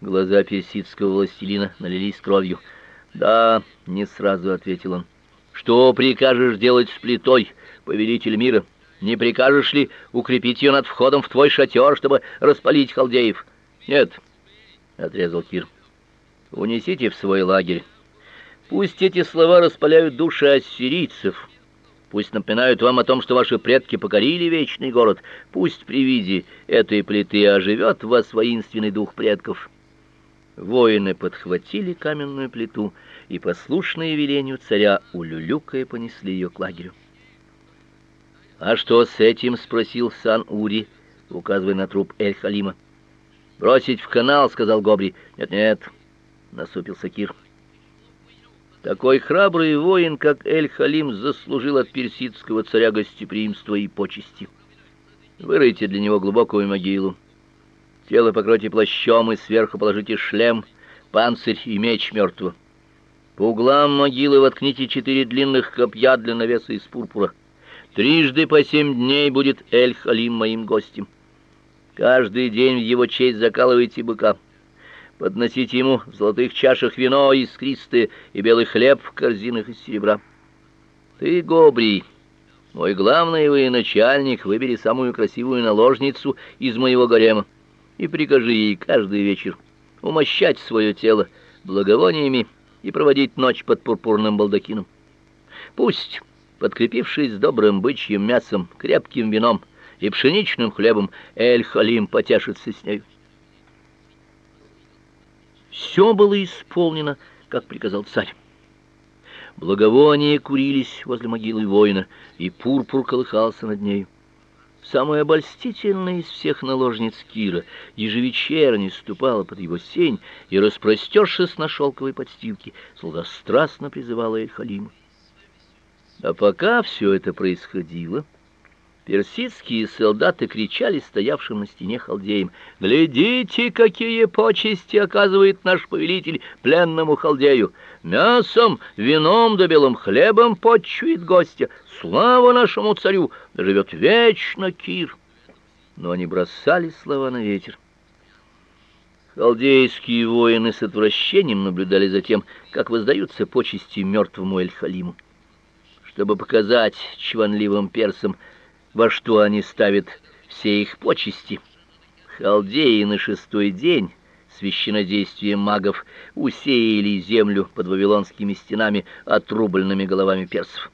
Глаза персидского властелина налились кровью. "Да", не сразу ответил он. "Что прикажешь делать с плитой, повелитель мира? Не прикажешь ли укрепить ее над входом в твой шатер, чтобы распалить халдеев?" "Нет", отрезал Кир. "Унесите в свой лагерь. Пусть эти слова распаляют души ассирийцев." Пусть напоминают вам о том, что ваши предки покорили вечный город. Пусть при виде этой плиты оживет в вас воинственный дух предков. Воины подхватили каменную плиту и, послушные велению царя, улюлюкая понесли ее к лагерю. «А что с этим?» — спросил Сан-Ури, указывая на труп Эль-Халима. «Бросить в канал», — сказал Гобри. «Нет-нет», — насупился Кир. Такой храбрый воин, как Эль-Халим, заслужил от персидского царя гостеприимство и почести. Выройте для него глубокую могилу. Тело покройте плащом и сверху положите шлем, панцирь и меч мертвого. По углам могилы воткните четыре длинных копья для навеса из пурпура. Трижды по семь дней будет Эль-Халим моим гостем. Каждый день в его честь закалывайте быка. Подносите ему в золотых чашах вино искристое и белый хлеб в корзинах из серебра. Ты, Гобрий, мой главный военачальник, выбери самую красивую наложницу из моего гарема и прикажи ей каждый вечер умощать свое тело благовониями и проводить ночь под пурпурным балдахином. Пусть, подкрепившись добрым бычьим мясом, крепким вином и пшеничным хлебом, Эль-Халим потешится с нею. Все было исполнено, как приказал царь. Благовония курились возле могилы воина, и пурпур колыхался над ней. Самая обольстительная из всех наложниц Кира ежевечерне ступала под его сень и, распростершись на шелковой подстилке, сладострастно призывала Эль-Халима. А пока все это происходило, Персидские солдаты кричали стоявшим на стене халдеям: "Глядите, какие почести оказывает наш повелитель пленному халдею! Мясом, вином да белым хлебом почует гостя! Слава нашему царю! Да живет вечно Кир!" Но они бросали слова на ветер. Халдейские воины с отвращением наблюдали за тем, как воздаются почести мертвому Эль-Халиму. Чтобы показать чванливым персам, во что они ставят все их почести. Халдеи на шестой день священнодействием магов усеяли землю под вавилонскими стенами отрубленными головами персов.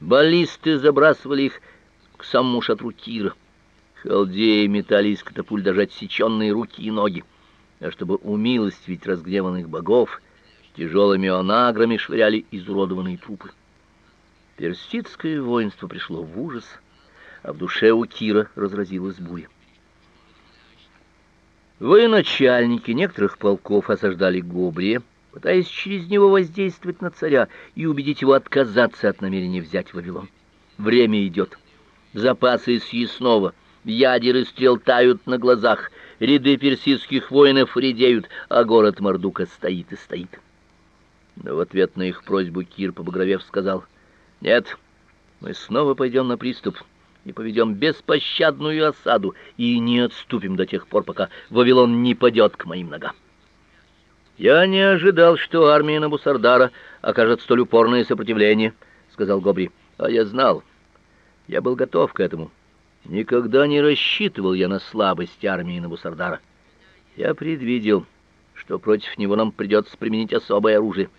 Баллисты забрасывали их к самому шатру Кира. Халдеи метали из катапуль даже отсеченные руки и ноги. А чтобы умилостивить разгневанных богов, тяжелыми онаграми швыряли изуродованные трупы. Персидское воинство пришло в ужас а в душе у Кира разразилась буря. начальники некоторых полков осаждали Гобрия, пытаясь через него воздействовать на царя и убедить его отказаться от намерения взять Вавилон. Время идет. Запасы съестного, ядер и стрел тают на глазах, ряды персидских воинов редеют, а город Мардука стоит и стоит. Но в ответ на их просьбу Кир, побагровев, сказал, «Нет, мы снова пойдем на приступ» и поведем беспощадную осаду и не отступим до тех пор, пока Вавилон не падет к моим ногам. Я не ожидал, что армия Набусардара окажет столь упорное сопротивление, сказал Гобри. А я знал. Я был готов к этому. Никогда не рассчитывал я на слабость армии Набусардара. Я предвидел, что против него нам придется применить особое оружие.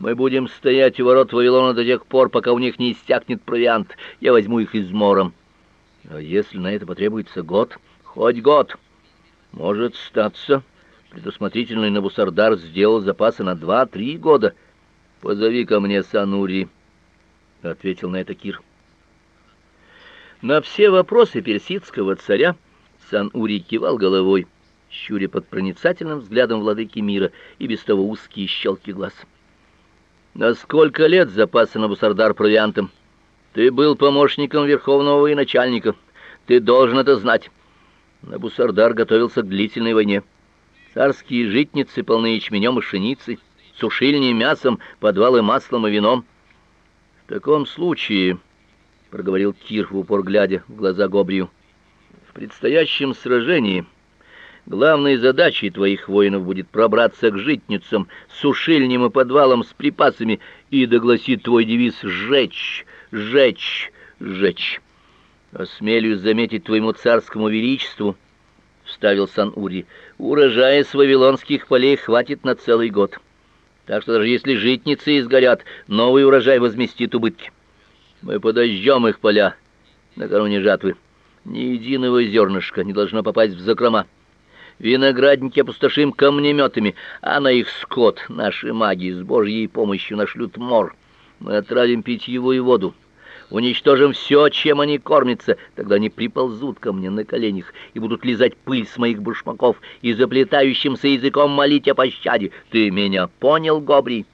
Мы будем стоять у ворот Вавилона до тех пор, пока у них не истякнет провиант. Я возьму их измором. А если на это потребуется год, хоть год. Может статься, предусмотрительный Набусардар сделал запасы на два-три года. Позови ко мне Санури, ответил на это Кир. На все вопросы персидского царя Сан-Ури кивал головой, щуря под проницательным взглядом владыки мира и без того узкие щелки глаз. На сколько лет запасы на Бусардар провиантом? Ты был помощником верховного военачальника. Ты должен это знать. Набусардар готовился к длительной войне. Царские житницы, полные ячменем и пшеницы, сушильни мясом, подвалы маслом и вином. В таком случае, проговорил Кир в упор глядя в глаза Гобрию, в предстоящем сражении Главной задачей твоих воинов будет пробраться к житницам, сушильням и подвалам с припасами, и догласит твой девиз «Сжечь! Сжечь! Сжечь!» «Осмелюсь заметить твоему царскому величеству», — вставил Сан-Ури, — «урожая с вавилонских полей хватит на целый год. Так что даже если житницы изгорят, новый урожай возместит убытки. Мы подожжем их поля накануне жатвы. Ни единого зернышка не должно попасть в закрома. Виноградники опустошим камнеметами, а на их скот наши маги с Божьей помощью нашлют мор. Мы отравим питьевую воду, уничтожим все, чем они кормятся, тогда они приползут ко мне на коленях и будут лизать пыль с моих башмаков и заплетающимся языком молить о пощаде. Ты меня понял, Гобри?»